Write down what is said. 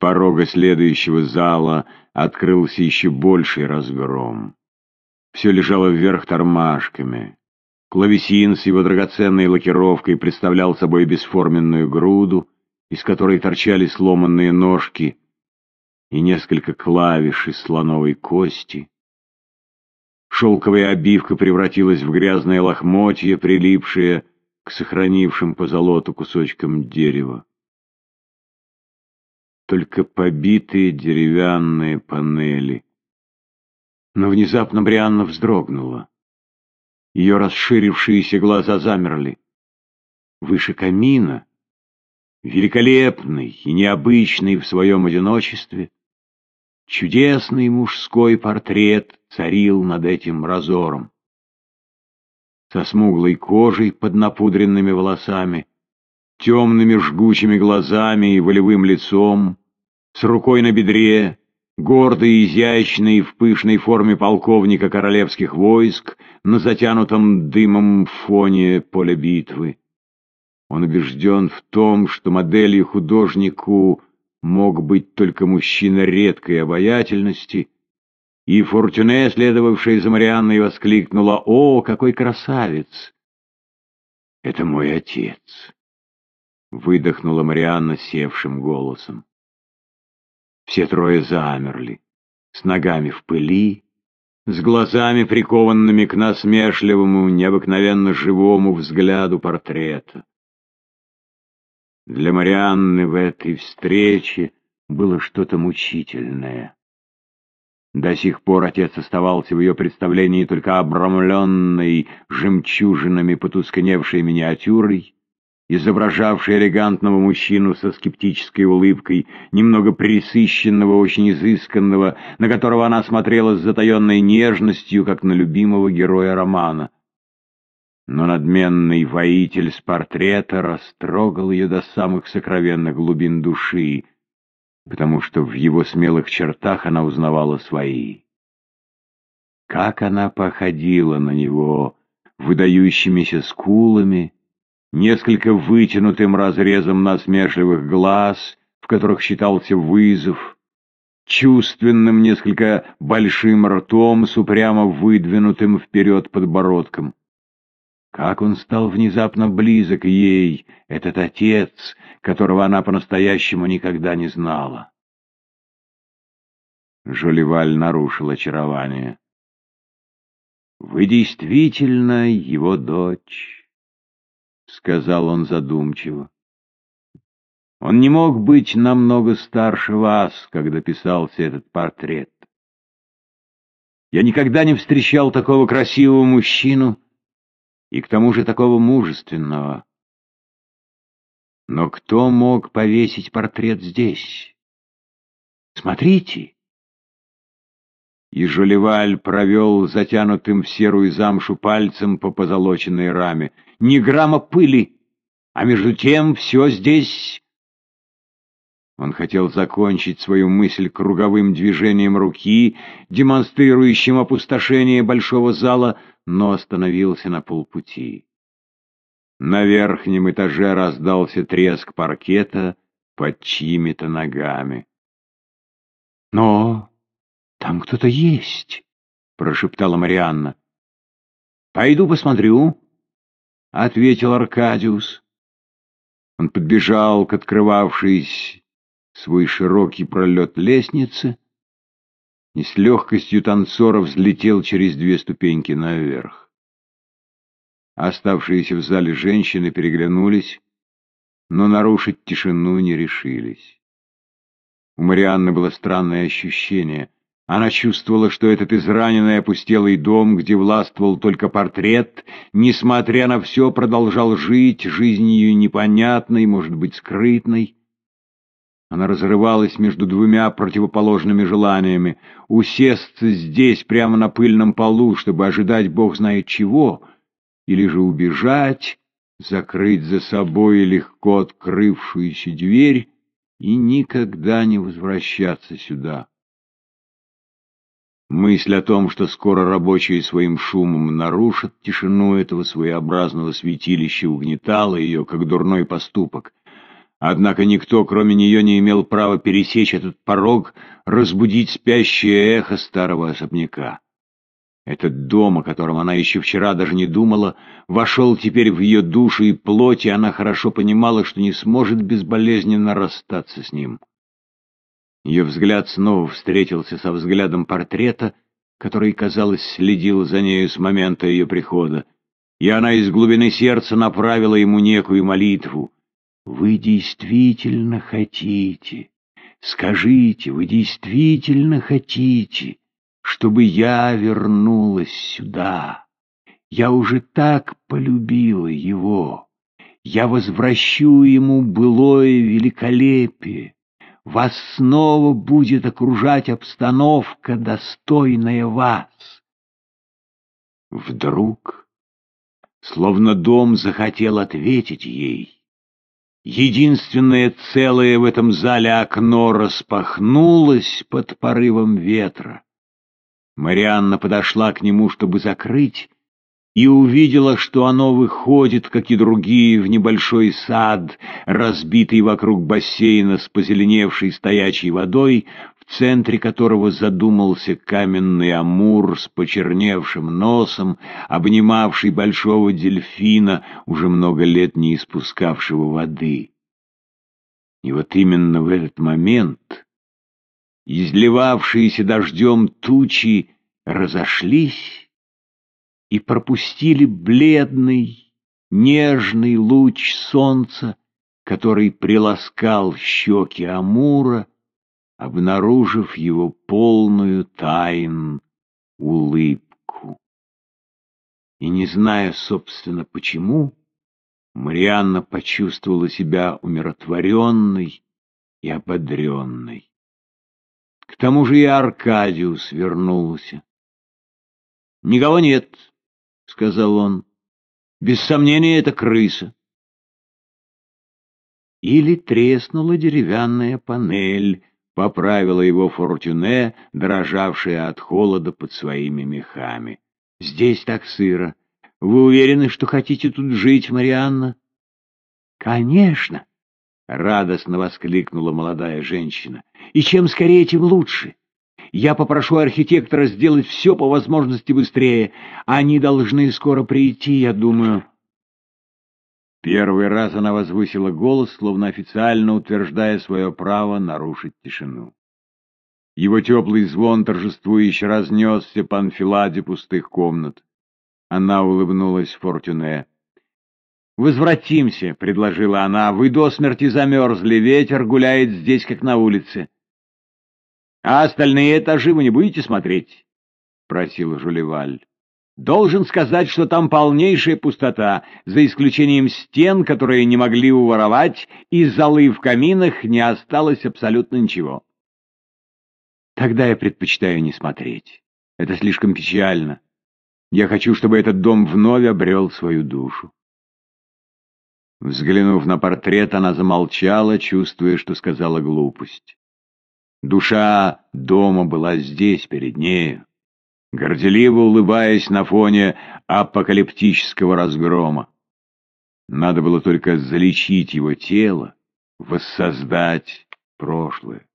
порога следующего зала открылся еще больший разгром. Все лежало вверх тормашками. Клавесин с его драгоценной лакировкой представлял собой бесформенную груду, из которой торчали сломанные ножки и несколько клавиш из слоновой кости. Шелковая обивка превратилась в грязное лохмотье, прилипшее к сохранившим по золоту кусочкам дерева. Только побитые деревянные панели. Но внезапно Брианна вздрогнула. Ее расширившиеся глаза замерли. Выше камина, великолепный и необычный в своем одиночестве, чудесный мужской портрет царил над этим разором. Со смуглой кожей под напудренными волосами, темными жгучими глазами и волевым лицом, с рукой на бедре, гордый и изящный в пышной форме полковника королевских войск на затянутом дымом фоне поля битвы. Он убежден в том, что моделью художнику мог быть только мужчина редкой обаятельности, и Фортюне, следовавшая за Марианной, воскликнула «О, какой красавец!» «Это мой отец!» — выдохнула Марианна севшим голосом. Все трое замерли, с ногами в пыли, с глазами, прикованными к насмешливому, необыкновенно живому взгляду портрета. Для Марианны в этой встрече было что-то мучительное. До сих пор отец оставался в ее представлении только обрамленной жемчужинами потускневшей миниатюрой, изображавший элегантного мужчину со скептической улыбкой, немного присыщенного, очень изысканного, на которого она смотрела с затаенной нежностью, как на любимого героя романа. Но надменный воитель с портрета растрогал ее до самых сокровенных глубин души, потому что в его смелых чертах она узнавала свои. Как она походила на него выдающимися скулами, несколько вытянутым разрезом насмешливых глаз, в которых считался вызов, чувственным, несколько большим ртом с упрямо выдвинутым вперед подбородком. Как он стал внезапно близок ей, этот отец, которого она по-настоящему никогда не знала. Жолеваль нарушил очарование. «Вы действительно его дочь». — сказал он задумчиво. Он не мог быть намного старше вас, когда писался этот портрет. Я никогда не встречал такого красивого мужчину и к тому же такого мужественного. Но кто мог повесить портрет здесь? Смотрите! И Жолеваль провел затянутым в серую замшу пальцем по позолоченной раме. Ни грамма пыли, а между тем все здесь... Он хотел закончить свою мысль круговым движением руки, демонстрирующим опустошение большого зала, но остановился на полпути. На верхнем этаже раздался треск паркета под чьими-то ногами. «Но «Там кто-то есть», — прошептала Марианна. «Пойду посмотрю», — ответил Аркадиус. Он подбежал к открывавшейся свой широкий пролет лестницы и с легкостью танцора взлетел через две ступеньки наверх. Оставшиеся в зале женщины переглянулись, но нарушить тишину не решились. У Марианны было странное ощущение — она чувствовала, что этот израненный опустелый дом, где властвовал только портрет, несмотря на все, продолжал жить жизнью непонятной, может быть, скрытной. Она разрывалась между двумя противоположными желаниями — усесться здесь, прямо на пыльном полу, чтобы ожидать бог знает чего, или же убежать, закрыть за собой легко открывшуюся дверь и никогда не возвращаться сюда. Мысль о том, что скоро рабочие своим шумом нарушат тишину этого своеобразного святилища, угнетала ее, как дурной поступок. Однако никто, кроме нее, не имел права пересечь этот порог, разбудить спящее эхо старого особняка. Этот дом, о котором она еще вчера даже не думала, вошел теперь в ее душу и плоть, и она хорошо понимала, что не сможет безболезненно расстаться с ним. Ее взгляд снова встретился со взглядом портрета, который, казалось, следил за нею с момента ее прихода, и она из глубины сердца направила ему некую молитву. «Вы действительно хотите? Скажите, вы действительно хотите?» чтобы я вернулась сюда. Я уже так полюбила его. Я возвращу ему былое великолепие. Вас снова будет окружать обстановка, достойная вас. Вдруг, словно дом захотел ответить ей, единственное целое в этом зале окно распахнулось под порывом ветра. Марианна подошла к нему, чтобы закрыть, и увидела, что оно выходит, как и другие, в небольшой сад, разбитый вокруг бассейна с позеленевшей стоячей водой, в центре которого задумался каменный амур с почерневшим носом, обнимавший большого дельфина, уже много лет не испускавшего воды. И вот именно в этот момент изливавшиеся дождем тучи разошлись и пропустили бледный, нежный луч солнца, который приласкал щеки Амура, обнаружив его полную тайн улыбку. И не зная, собственно, почему, Марианна почувствовала себя умиротворенной и ободренной. К тому же и Аркадиус вернулся. — Никого нет, — сказал он. — Без сомнения, это крыса. Или треснула деревянная панель, поправила его Фортюне, дрожавшая от холода под своими мехами. — Здесь так сыро. Вы уверены, что хотите тут жить, Марианна? — Конечно, — радостно воскликнула молодая женщина. И чем скорее, тем лучше. Я попрошу архитектора сделать все по возможности быстрее. Они должны скоро прийти, я думаю. Первый раз она возвысила голос, словно официально утверждая свое право нарушить тишину. Его теплый звон торжествующе разнесся по анфиладе пустых комнат. Она улыбнулась Фортюне. «Возвратимся», — предложила она, — «вы до смерти замерзли, ветер гуляет здесь, как на улице». А остальные этажи вы не будете смотреть? — просил Жулеваль. Должен сказать, что там полнейшая пустота, за исключением стен, которые не могли уворовать, и золы в каминах не осталось абсолютно ничего. Тогда я предпочитаю не смотреть. Это слишком печально. Я хочу, чтобы этот дом вновь обрел свою душу. Взглянув на портрет, она замолчала, чувствуя, что сказала глупость. Душа дома была здесь, перед нею, горделиво улыбаясь на фоне апокалиптического разгрома. Надо было только залечить его тело, воссоздать прошлое.